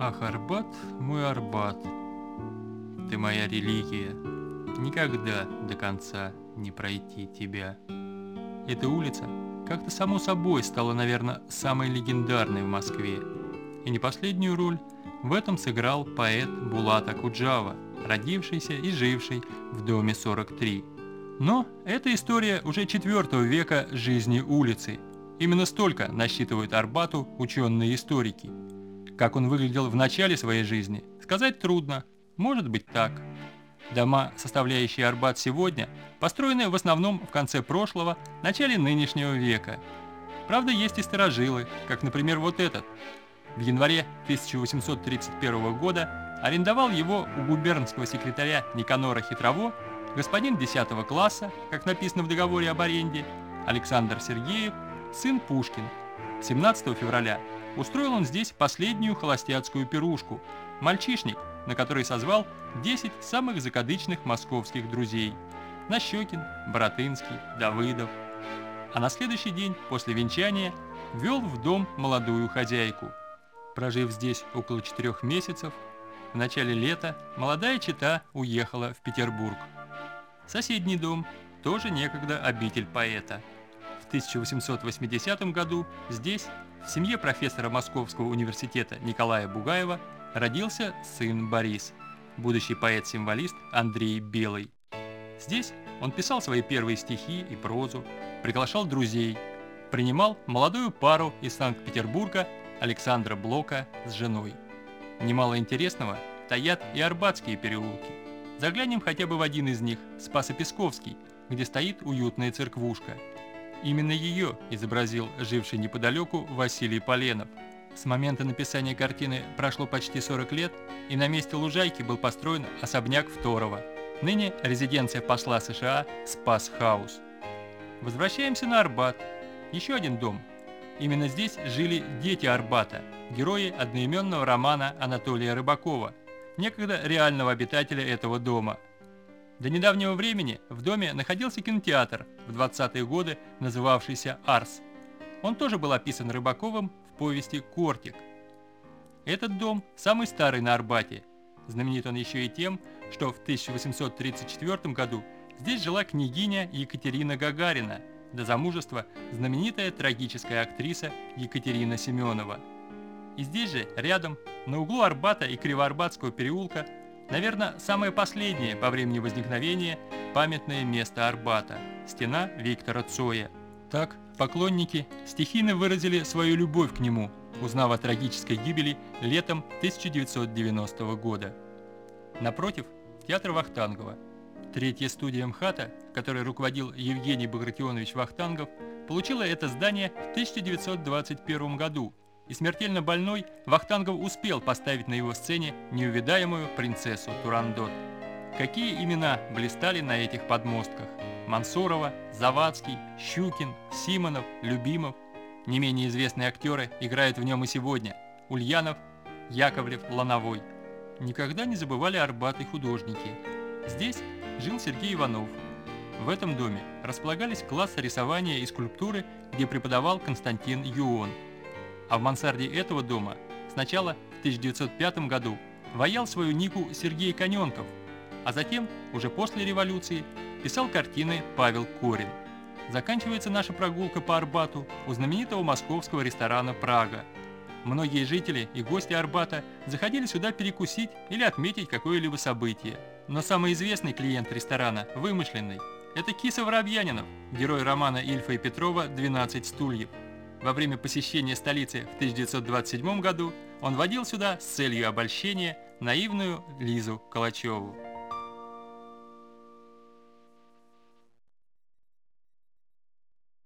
Ах, Арбат, мой Арбат, ты моя религия, никогда до конца не пройти тебя. Эта улица как-то само собой стала, наверное, самой легендарной в Москве. И не последнюю роль в этом сыграл поэт Булат Акуджава, родившийся и живший в доме 43. Но это история уже 4 века жизни улицы. Именно столько насчитывают Арбату ученые историки. Как он выглядел в начале своей жизни, сказать трудно. Может быть так. Дома, составляющие Арбат сегодня, построены в основном в конце прошлого, начале нынешнего века. Правда, есть и старожилы, как, например, вот этот. В январе 1831 года арендовал его у губернского секретаря Никанора Хитрово господин 10 класса, как написано в договоре об аренде, Александр Сергеев, сын Пушкин. 17 февраля устроил он здесь последнюю холостяцкую пирушку, мальчишник, на который созвал 10 самых закадычных московских друзей – Нащекин, Боротынский, Давыдов. А на следующий день, после венчания, вел в дом молодую хозяйку. Прожив здесь около четырех месяцев, в начале лета молодая чита уехала в Петербург. Соседний дом тоже некогда обитель поэта. В 1880 году здесь, в семье профессора Московского университета Николая Бугаева, родился сын Борис, будущий поэт-символист Андрей Белый. Здесь он писал свои первые стихи и прозу, приглашал друзей, принимал молодую пару из Санкт-Петербурга Александра Блока с женой. Немало интересного таят и Арбатские переулки – Заглянем хотя бы в один из них, Спасо-Песковский, где стоит уютная церквушка. Именно ее изобразил живший неподалеку Василий Поленов. С момента написания картины прошло почти 40 лет, и на месте лужайки был построен особняк Второго. Ныне резиденция посла США Спас Хаус. Возвращаемся на Арбат. Еще один дом. Именно здесь жили дети Арбата, герои одноименного романа Анатолия Рыбакова – некогда реального обитателя этого дома. До недавнего времени в доме находился кинотеатр, в 20-е годы называвшийся «Арс». Он тоже был описан Рыбаковым в повести «Кортик». Этот дом самый старый на Арбате. Знаменит он еще и тем, что в 1834 году здесь жила княгиня Екатерина Гагарина, до замужества знаменитая трагическая актриса Екатерина Семенова – и здесь же, рядом, на углу Арбата и Кривоарбатского переулка, наверное, самое последнее по времени возникновения памятное место Арбата – стена Виктора Цоя. Так, поклонники стихийно выразили свою любовь к нему, узнав о трагической гибели летом 1990 года. Напротив – театр Вахтангова. Третья студия МХАТа, которой руководил Евгений Багратионович Вахтангов, получила это здание в 1921 году – и смертельно больной, Вахтангов успел поставить на его сцене неувидаемую принцессу Турандот. Какие имена блистали на этих подмостках? Мансурова, Завадский, Щукин, Симонов, Любимов. Не менее известные актеры играют в нем и сегодня. Ульянов, Яковлев, Лановой. Никогда не забывали Арбаты художники. Здесь жил Сергей Иванов. В этом доме располагались классы рисования и скульптуры, где преподавал Константин Юон – а в мансарде этого дома сначала в 1905 году воял свою нику Сергей Коненков, а затем, уже после революции, писал картины Павел Корин. Заканчивается наша прогулка по Арбату у знаменитого московского ресторана «Прага». Многие жители и гости Арбата заходили сюда перекусить или отметить какое-либо событие. Но самый известный клиент ресторана, вымышленный, это Киса Воробьянинов, герой романа Ильфа и Петрова «12 стульев». Во время посещения столицы в 1927 году он водил сюда с целью обольщения наивную Лизу Калачеву.